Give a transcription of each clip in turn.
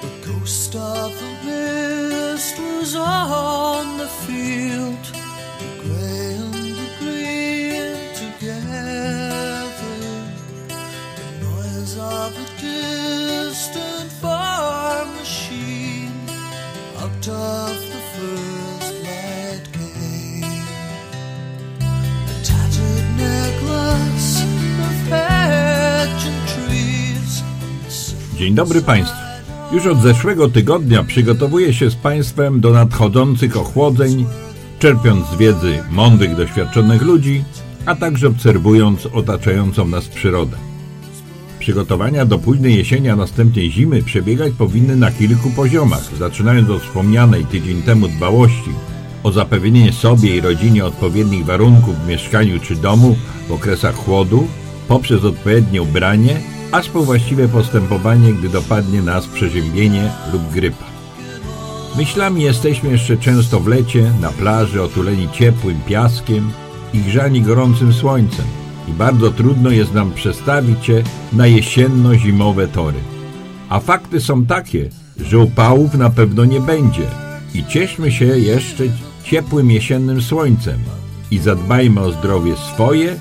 The ghost of the mist was on the field, the grey and the green together. The noise of a distant farm machine out of the first light came. A tattered necklace of hedge and trees. Dzień dobry Państwu. Już od zeszłego tygodnia przygotowuję się z Państwem do nadchodzących ochłodzeń, czerpiąc z wiedzy mądrych, doświadczonych ludzi, a także obserwując otaczającą nas przyrodę. Przygotowania do późnej jesieni, a następnie zimy przebiegać powinny na kilku poziomach, zaczynając od wspomnianej tydzień temu dbałości o zapewnienie sobie i rodzinie odpowiednich warunków w mieszkaniu czy domu w okresach chłodu, poprzez odpowiednie ubranie, aż po właściwe postępowanie, gdy dopadnie nas przeziębienie lub grypa. Myślami jesteśmy jeszcze często w lecie, na plaży, otuleni ciepłym piaskiem i grzani gorącym słońcem i bardzo trudno jest nam przestawić się na jesienno-zimowe tory. A fakty są takie, że upałów na pewno nie będzie i cieszmy się jeszcze ciepłym jesiennym słońcem i zadbajmy o zdrowie swoje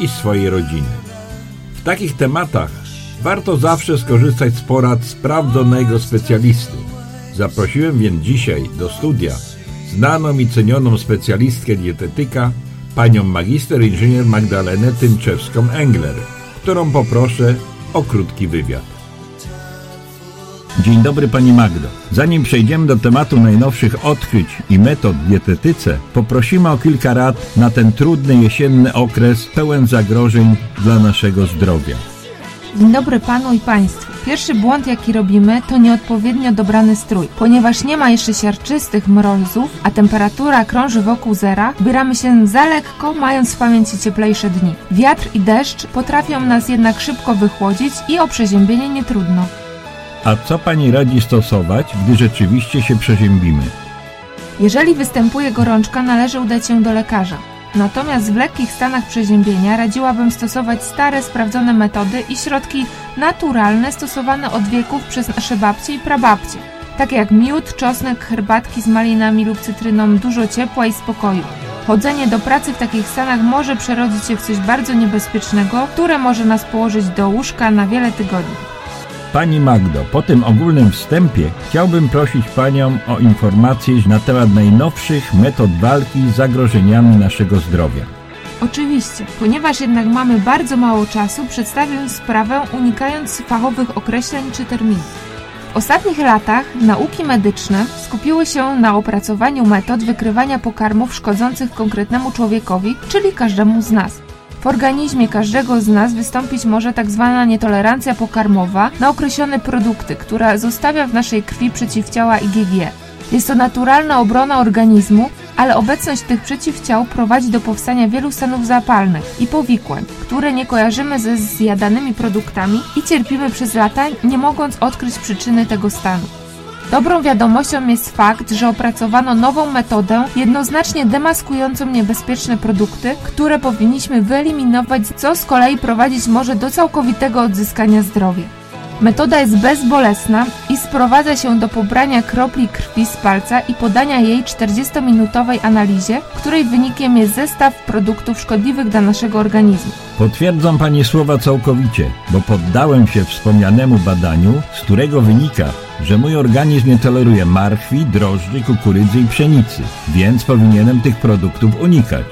i swojej rodziny. W takich tematach warto zawsze skorzystać z porad sprawdzonego specjalisty. Zaprosiłem więc dzisiaj do studia znaną i cenioną specjalistkę dietetyka, panią magister inżynier Magdalenę Tymczewską-Engler, którą poproszę o krótki wywiad. Dzień dobry Pani Magdo. Zanim przejdziemy do tematu najnowszych odkryć i metod w dietetyce, poprosimy o kilka rad na ten trudny jesienny okres pełen zagrożeń dla naszego zdrowia. Dzień dobry panu i państwu. Pierwszy błąd, jaki robimy, to nieodpowiednio dobrany strój. Ponieważ nie ma jeszcze siarczystych mrozów, a temperatura krąży wokół zera, ubieramy się za lekko, mając w pamięci cieplejsze dni. Wiatr i deszcz potrafią nas jednak szybko wychłodzić i o przeziębienie nie trudno. A co Pani radzi stosować, gdy rzeczywiście się przeziębimy? Jeżeli występuje gorączka, należy udać się do lekarza. Natomiast w lekkich stanach przeziębienia radziłabym stosować stare, sprawdzone metody i środki naturalne stosowane od wieków przez nasze babcie i prababcie. Takie jak miód, czosnek, herbatki z malinami lub cytryną, dużo ciepła i spokoju. Chodzenie do pracy w takich stanach może przerodzić się w coś bardzo niebezpiecznego, które może nas położyć do łóżka na wiele tygodni. Pani Magdo, po tym ogólnym wstępie chciałbym prosić Panią o informacje na temat najnowszych metod walki z zagrożeniami naszego zdrowia. Oczywiście, ponieważ jednak mamy bardzo mało czasu, przedstawię sprawę unikając fachowych określeń czy terminów. W ostatnich latach nauki medyczne skupiły się na opracowaniu metod wykrywania pokarmów szkodzących konkretnemu człowiekowi, czyli każdemu z nas. W organizmie każdego z nas wystąpić może tak zwana nietolerancja pokarmowa na określone produkty, która zostawia w naszej krwi przeciwciała IgG. Jest to naturalna obrona organizmu, ale obecność tych przeciwciał prowadzi do powstania wielu stanów zapalnych i powikłań, które nie kojarzymy ze zjadanymi produktami i cierpimy przez lata, nie mogąc odkryć przyczyny tego stanu. Dobrą wiadomością jest fakt, że opracowano nową metodę jednoznacznie demaskującą niebezpieczne produkty, które powinniśmy wyeliminować, co z kolei prowadzić może do całkowitego odzyskania zdrowia. Metoda jest bezbolesna i sprowadza się do pobrania kropli krwi z palca i podania jej 40-minutowej analizie, której wynikiem jest zestaw produktów szkodliwych dla naszego organizmu. Potwierdzam Pani słowa całkowicie, bo poddałem się wspomnianemu badaniu, z którego wynika, że mój organizm nie toleruje marchwi, drożdży, kukurydzy i pszenicy, więc powinienem tych produktów unikać.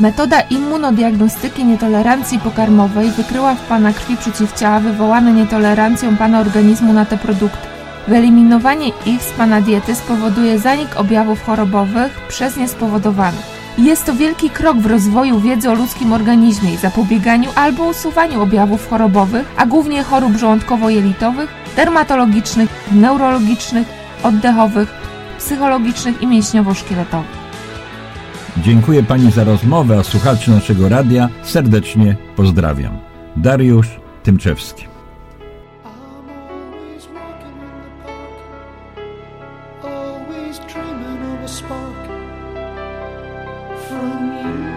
Metoda immunodiagnostyki nietolerancji pokarmowej wykryła w Pana krwi przeciwciała wywołane nietolerancją Pana organizmu na te produkty. Wyeliminowanie ich z Pana diety spowoduje zanik objawów chorobowych przez nie spowodowane. Jest to wielki krok w rozwoju wiedzy o ludzkim organizmie i zapobieganiu albo usuwaniu objawów chorobowych, a głównie chorób żołądkowo-jelitowych, dermatologicznych, neurologicznych, oddechowych, psychologicznych i mięśniowo-szkieletowych. Dziękuję Pani za rozmowę, a słuchaczy naszego radia serdecznie pozdrawiam. Dariusz Tymczewski. from you.